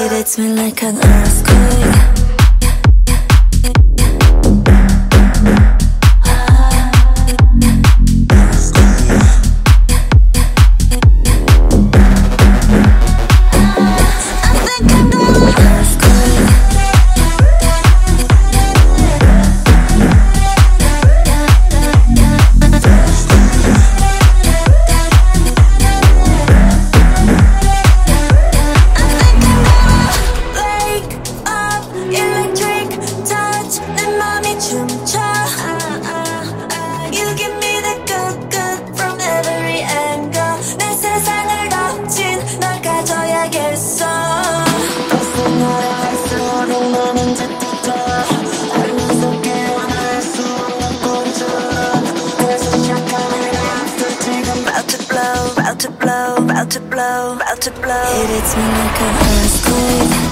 It hits me like an earthquake. about to blow, about to blow, about to blow. It hits me like an earthquake.